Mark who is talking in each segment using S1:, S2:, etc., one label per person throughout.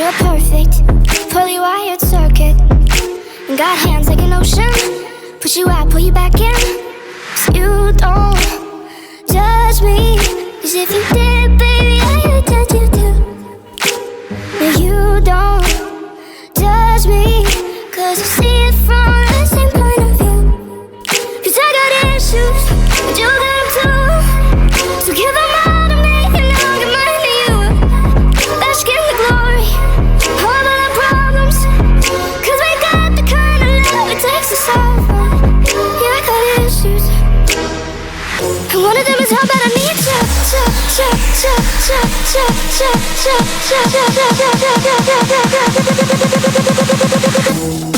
S1: you're perfect. fully wired circuit. Got hands like an ocean. Push you out, pull you back in. Cause you don't judge me. Cause if you did, Thank you.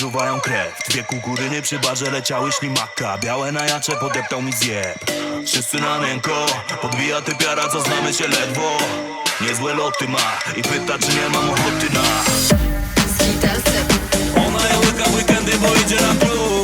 S2: Wyczuwają krew. Dwie kukuryny przy barze leciały ślimaka. Białe na jacze podeptał mi zjeb. Wszyscy na miękko. Podbija typiara, co znamy się ledwo. Niezłe loty ma I pyta czy nie mam ochoty na Ona je łyka weekendy, bo idzie na plus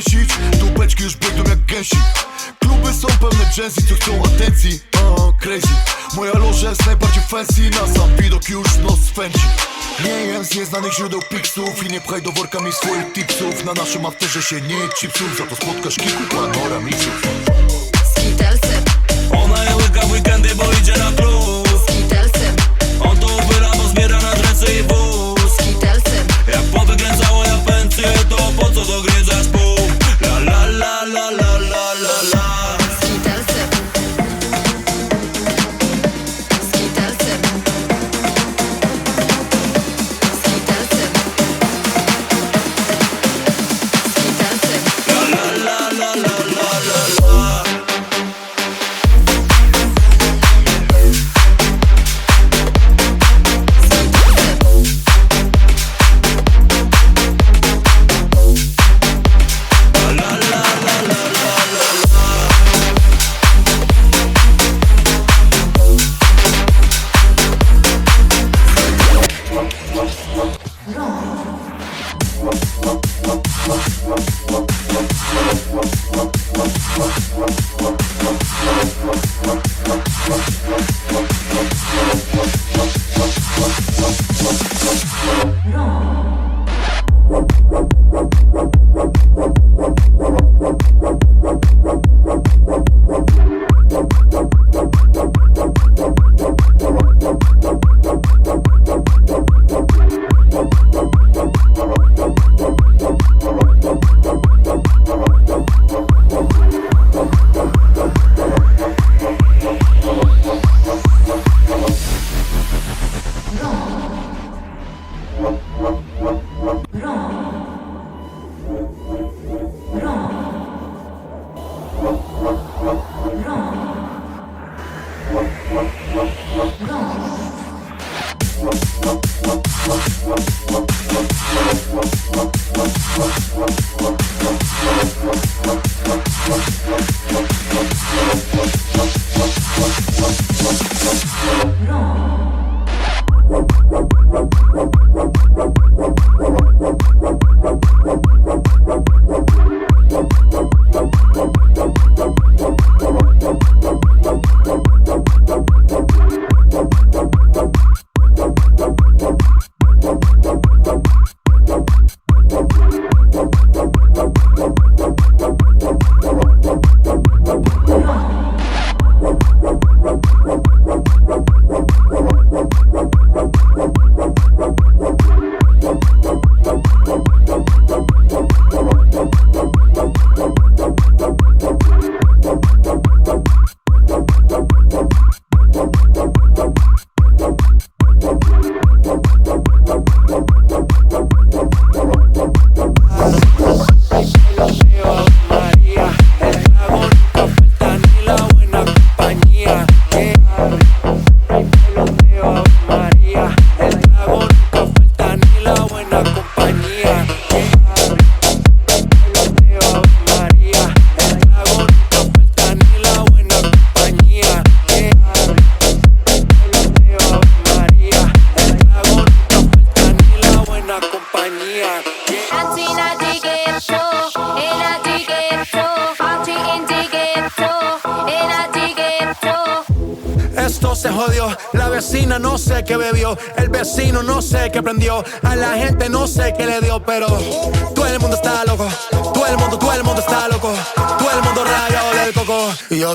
S3: dęsić Tubeczki już biegną jak gęsi. Kluby są pełne dżensy, co chcą atencji. Uh, Crazy. Moja loża jest najbardziej fancy. Na sam widok już nos swędzi. Nie jem z nieznanych źródeł piksów I nie pchaj do worka mi swoich tipsów. Na naszym afterze się nie chipsów Za to spotkasz kilku panora mixów.
S4: Skitalsem,
S2: Ona je łyka weekendy, bo idzie na plus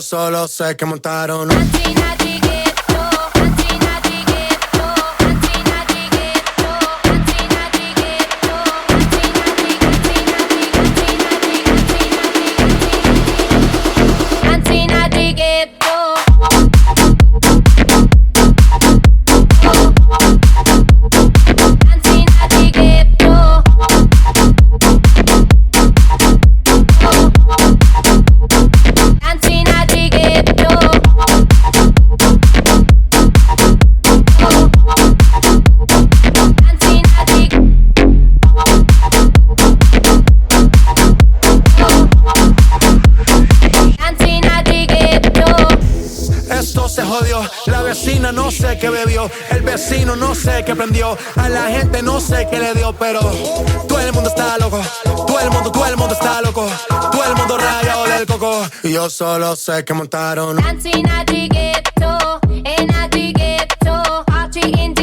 S5: solo sé que montaron un... A la gente no sé qué le dio, pero todo el mundo está loco. Todo el mundo, todo el mundo está loco. Todo el mundo rayado del coco. Y yo solo sé que montaron.
S6: Dancing at the ghetto, in at ghetto, Archie in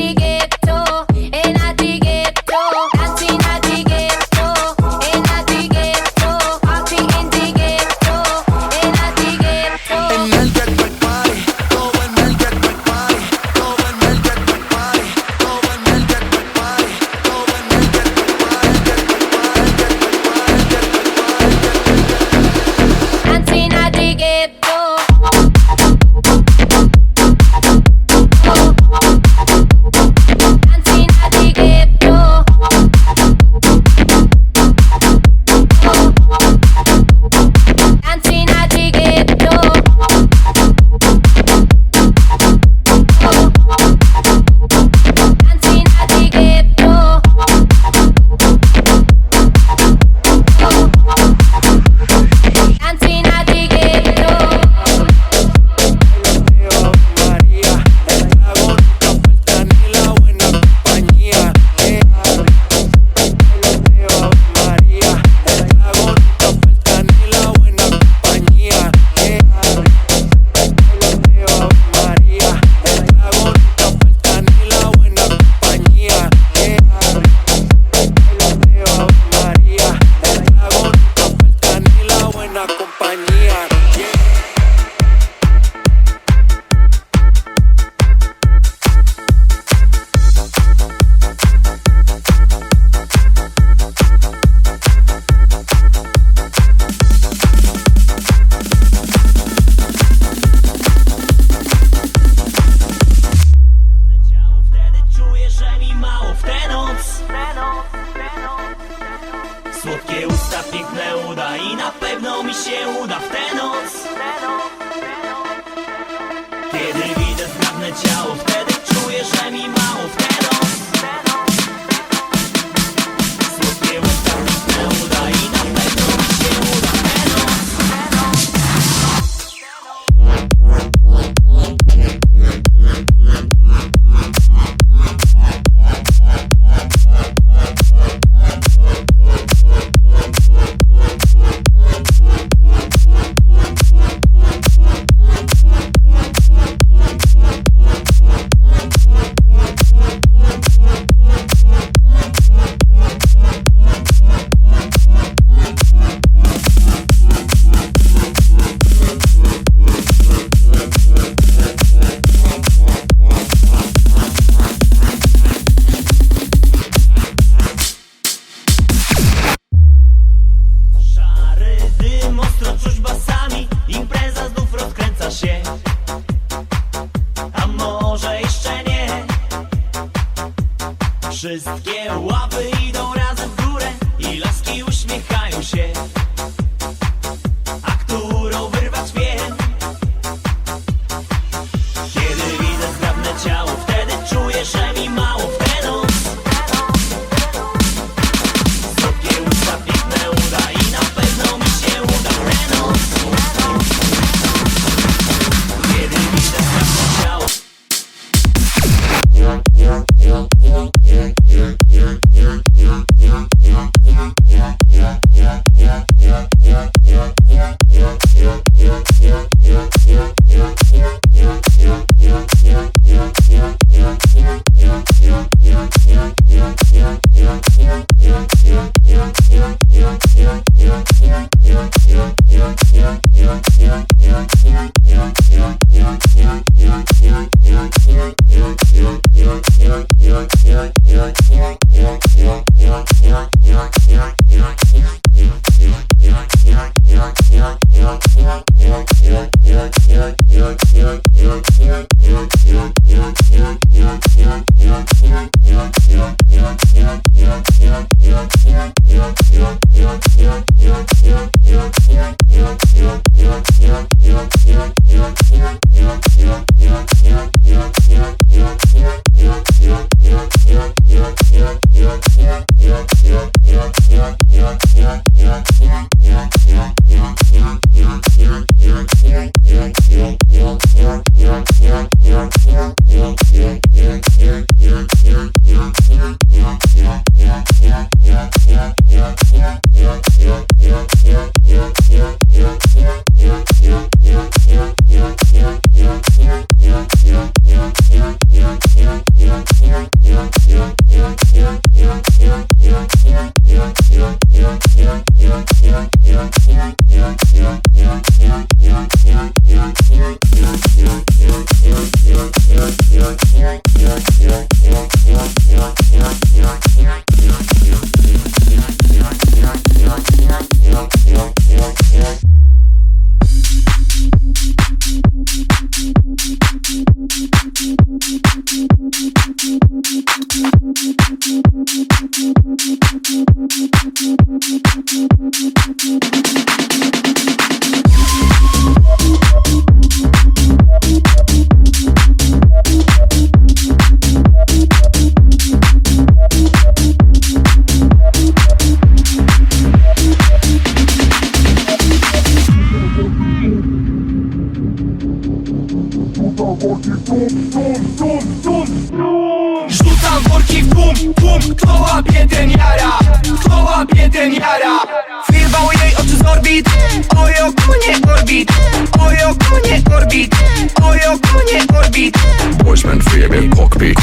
S7: orbit. Ojo konie orbit. Ojo konie orbit.
S8: Boysman wyjebie kokpit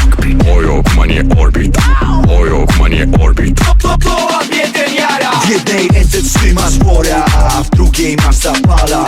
S8: Ojo manie orbit. Ojo manie orbit.
S7: To, to, to ładnie ten jara.
S9: W jednej ręce trzymasz wora W drugiej masz zapala.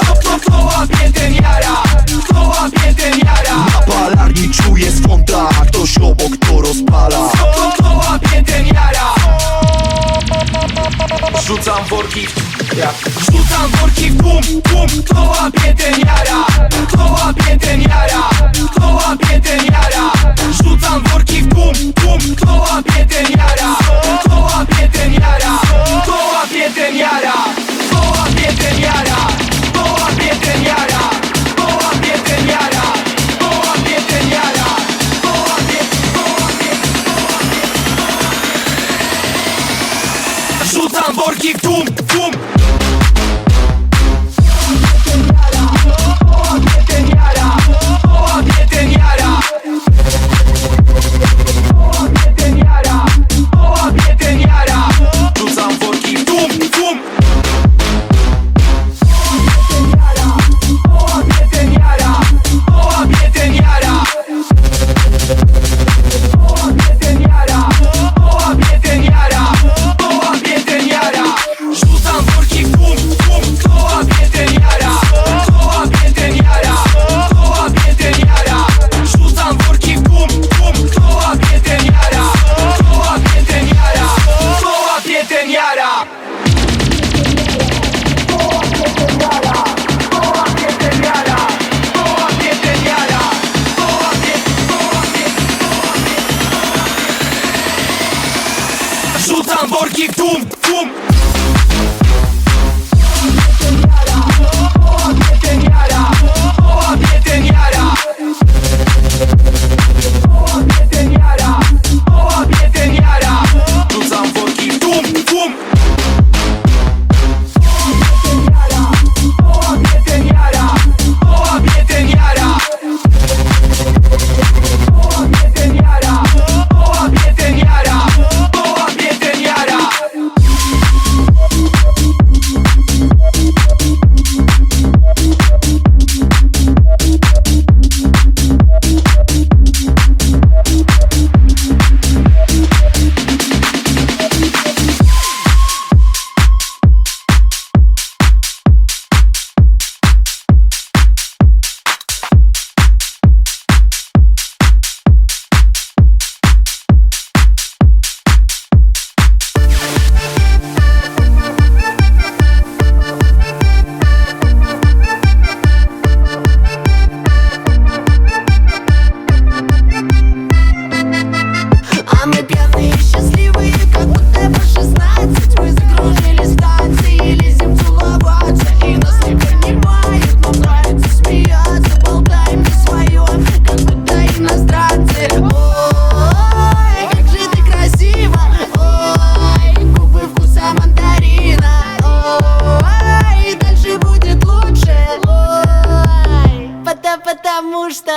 S10: потому что...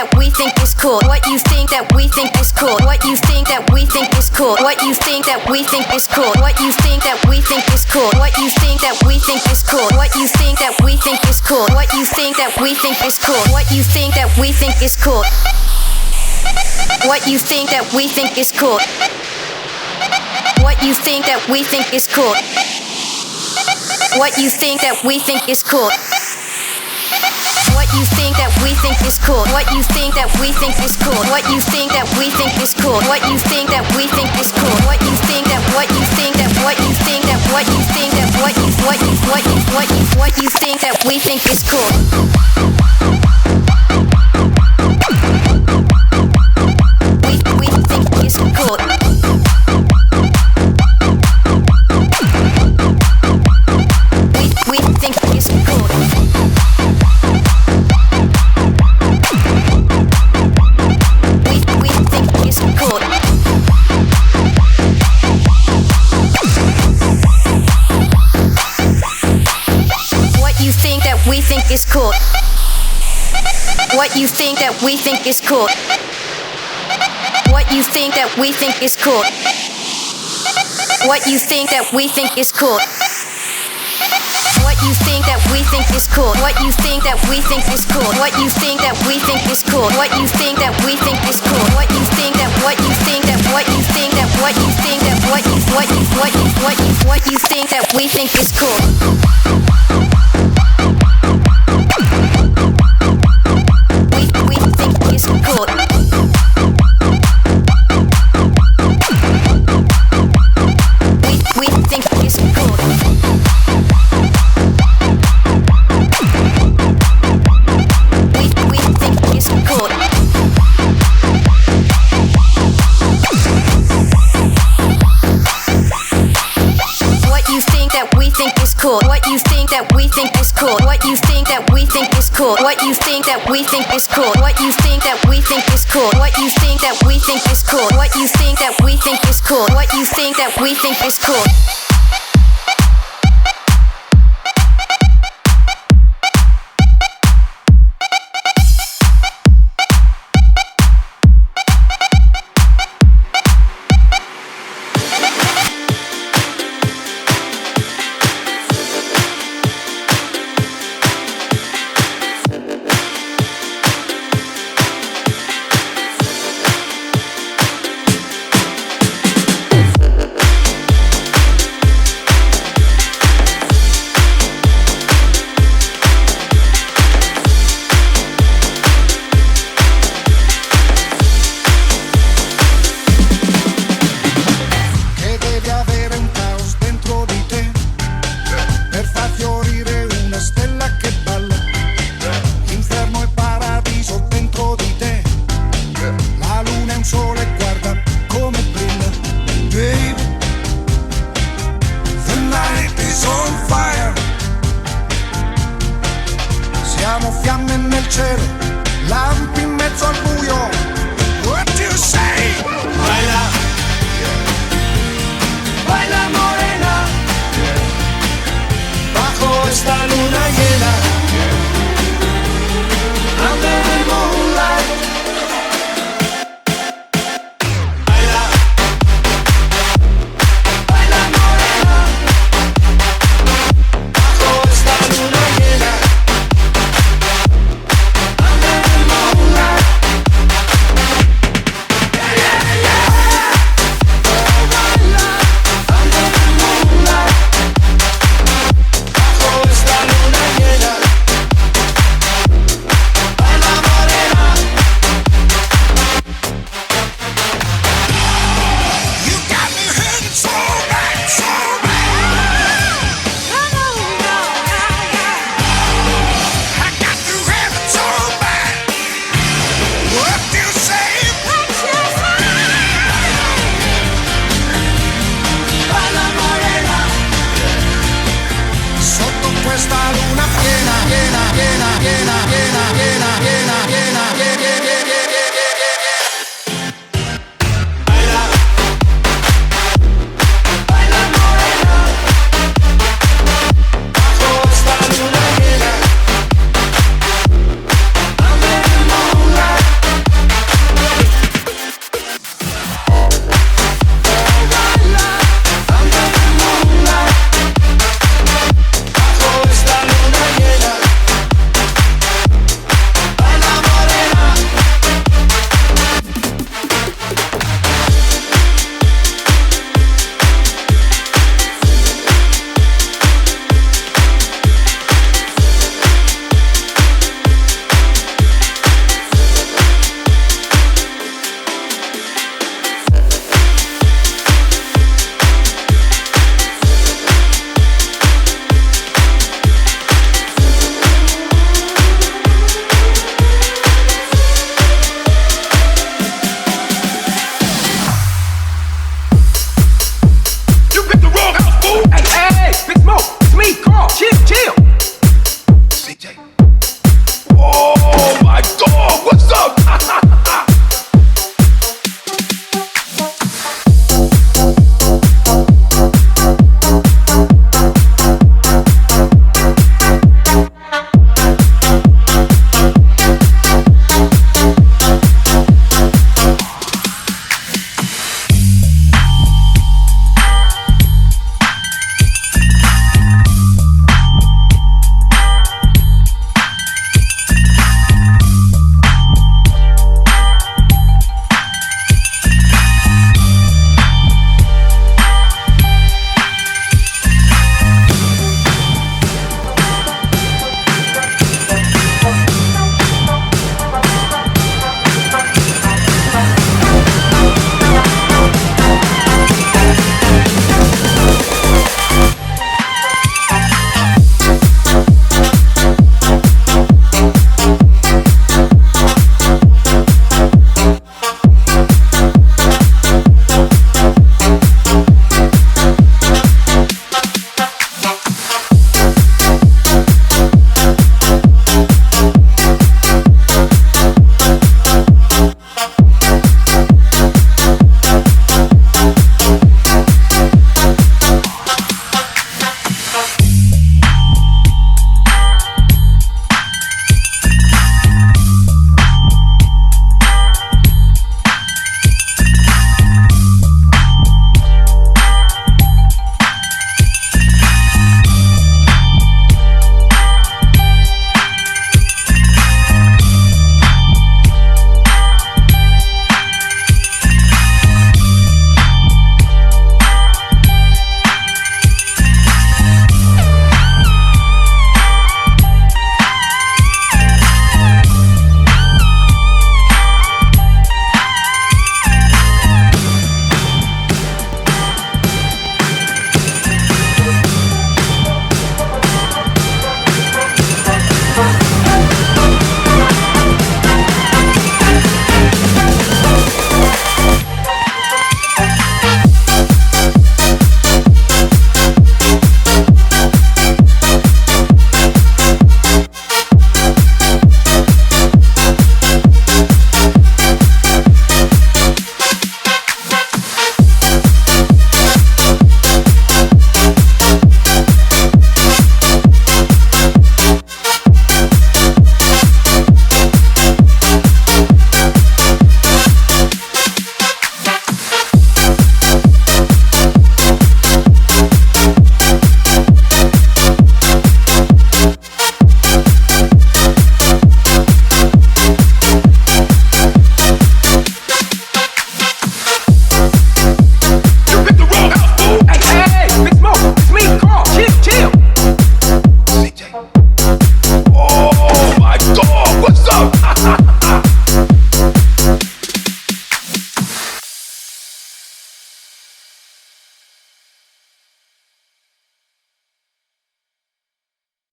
S11: is cool. What you think that we think is cool. What you think that we think is cool. What you think that we think is cool. What you think that we think is cool. What you think that we think is cool. What you think that we think is cool. What you think that we think is cool. What you think that we think is cool. What you think that we think is cool. What you think that we think is cool. What you think that we think is cool. You think that we think is cool. What you think that we think is cool. What you think that we think is cool. What you think that we think is cool. What you think that what you think that what you think that what you think that what you what you what you what you what you think that we think is cool. What you think that we think is cool. What you think that we think is cool. What you think that we think is cool. What you think that we think is cool. What you think that we think is cool. What you think that we think is cool. What you think that we think is cool. What you think that what you think that what you think that what you think that what you what you what you what you what you think that we think is cool. Music What you think that we think is cool. What you think that we think is cool. What you think that we think is cool. What you think that we think is cool. What you think that we think is cool.